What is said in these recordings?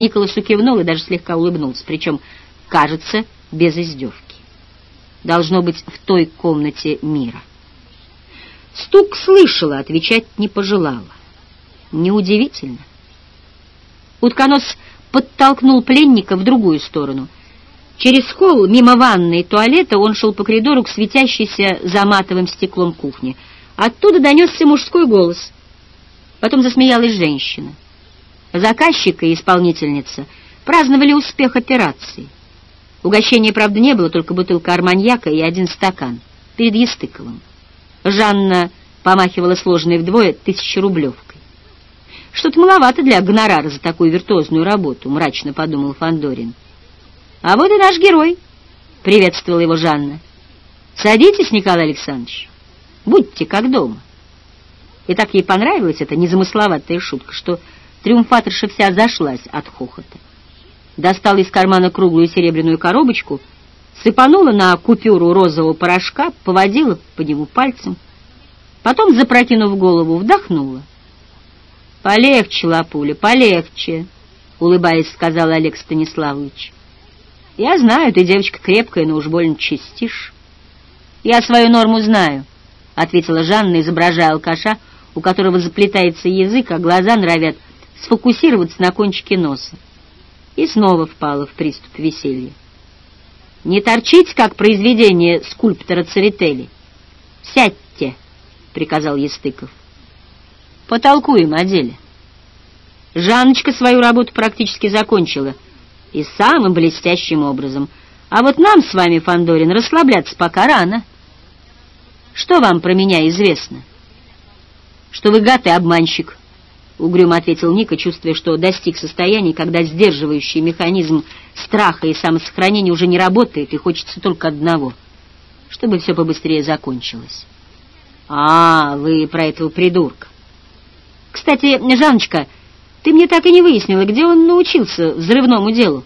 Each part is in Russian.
Николасу кивнул и даже слегка улыбнулся, причем, кажется, без издевки. Должно быть, в той комнате мира. Стук слышала, отвечать не пожелала. Неудивительно. Утконос подтолкнул пленника в другую сторону. Через холл, мимо ванной и туалета, он шел по коридору к светящейся за матовым стеклом кухне. Оттуда донесся мужской голос. Потом засмеялась женщина. Заказчик и исполнительница праздновали успех операции. Угощения, правда, не было, только бутылка арманьяка и один стакан перед Естыковым. Жанна помахивала сложной вдвое тысячерублевкой. «Что-то маловато для гонорара за такую виртуозную работу», — мрачно подумал Фандорин. «А вот и наш герой», — приветствовала его Жанна. «Садитесь, Николай Александрович, будьте как дома». И так ей понравилась эта незамысловатая шутка, что Триумфаторша вся зашлась от хохота. Достала из кармана круглую серебряную коробочку, сыпанула на купюру розового порошка, поводила по нему пальцем, потом, запрокинув голову, вдохнула. «Полегче, Лапуля, полегче», — улыбаясь, сказал Олег Станиславович. «Я знаю, ты девочка крепкая, но уж больно чистишь». «Я свою норму знаю», — ответила Жанна, изображая алкаша, у которого заплетается язык, а глаза норовят сфокусироваться на кончике носа. И снова впала в приступ веселья. «Не торчите, как произведение скульптора Церетели. Сядьте», — приказал Естыков. «Потолкуем о деле». Жанночка свою работу практически закончила, и самым блестящим образом. А вот нам с вами, Фандорин, расслабляться пока рано. Что вам про меня известно? Что вы гад и обманщик, — угрюмо ответил Ника, чувствуя, что достиг состояния, когда сдерживающий механизм страха и самосохранения уже не работает, и хочется только одного — чтобы все побыстрее закончилось. «А, вы про этого придурка. Кстати, Жанночка, ты мне так и не выяснила, где он научился взрывному делу.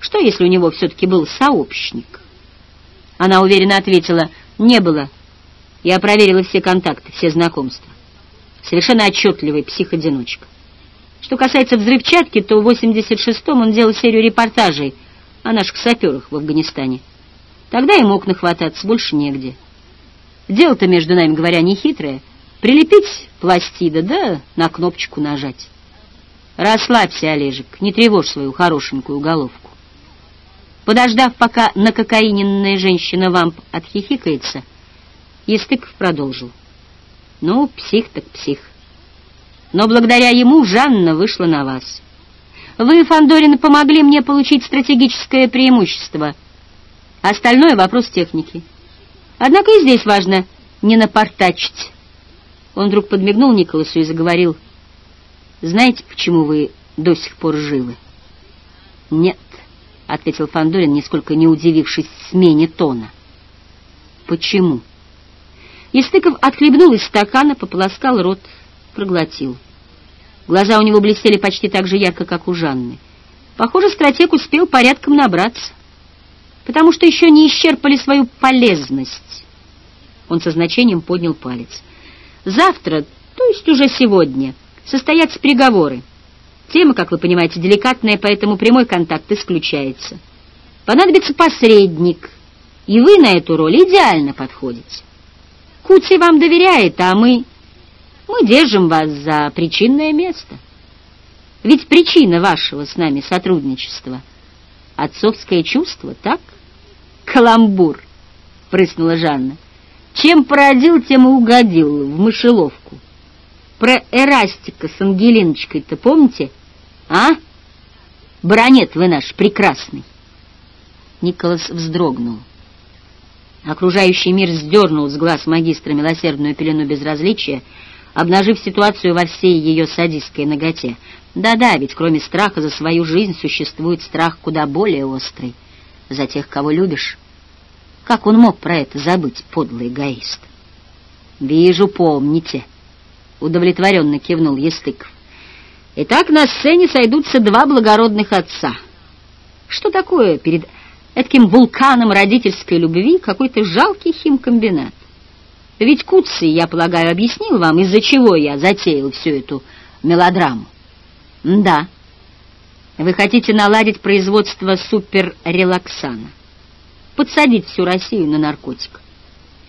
Что, если у него все-таки был сообщник?» Она уверенно ответила, «Не было. Я проверила все контакты, все знакомства совершенно отчетливый психодиночка. Что касается взрывчатки, то в 86-м он делал серию репортажей о наших саперах в Афганистане. Тогда и мог нахвататься, больше негде. Дело-то, между нами говоря, не хитрое. Прилепить пластида, да на кнопочку нажать. Расслабься, Олежек, не тревожь свою хорошенькую головку. Подождав, пока накокаиненная женщина-вамп отхихикается, Естыков продолжил. Ну, псих так псих. Но благодаря ему Жанна вышла на вас. Вы, Фандорин, помогли мне получить стратегическое преимущество. Остальное — вопрос техники. Однако и здесь важно не напортачить. Он вдруг подмигнул Николасу и заговорил. «Знаете, почему вы до сих пор живы?» «Нет», — ответил Фандорин, нисколько не удивившись смене тона. «Почему?» Истыков отхлебнул из стакана, пополоскал рот, проглотил. Глаза у него блестели почти так же ярко, как у Жанны. Похоже, стратег успел порядком набраться, потому что еще не исчерпали свою полезность. Он со значением поднял палец. Завтра, то есть уже сегодня, состоятся переговоры. Тема, как вы понимаете, деликатная, поэтому прямой контакт исключается. Понадобится посредник, и вы на эту роль идеально подходите. Кути вам доверяет, а мы... Мы держим вас за причинное место. Ведь причина вашего с нами сотрудничества — отцовское чувство, так? Каламбур, — прыснула Жанна. Чем породил, тем и угодил в мышеловку. Про Эрастика с Ангелиночкой-то помните? А? Баронет вы наш прекрасный. Николас вздрогнул. Окружающий мир сдернул с глаз магистра милосердную пелену безразличия, обнажив ситуацию во всей ее садистской ноготе. Да-да, ведь кроме страха за свою жизнь существует страх куда более острый. За тех, кого любишь. Как он мог про это забыть, подлый эгоист? «Вижу, помните», — удовлетворенно кивнул Естыков. «Итак, на сцене сойдутся два благородных отца. Что такое перед Этаким вулканом родительской любви какой-то жалкий химкомбинат. Ведь Куций, я полагаю, объяснил вам, из-за чего я затеял всю эту мелодраму. Да. Вы хотите наладить производство суперрелаксана, подсадить всю Россию на наркотик.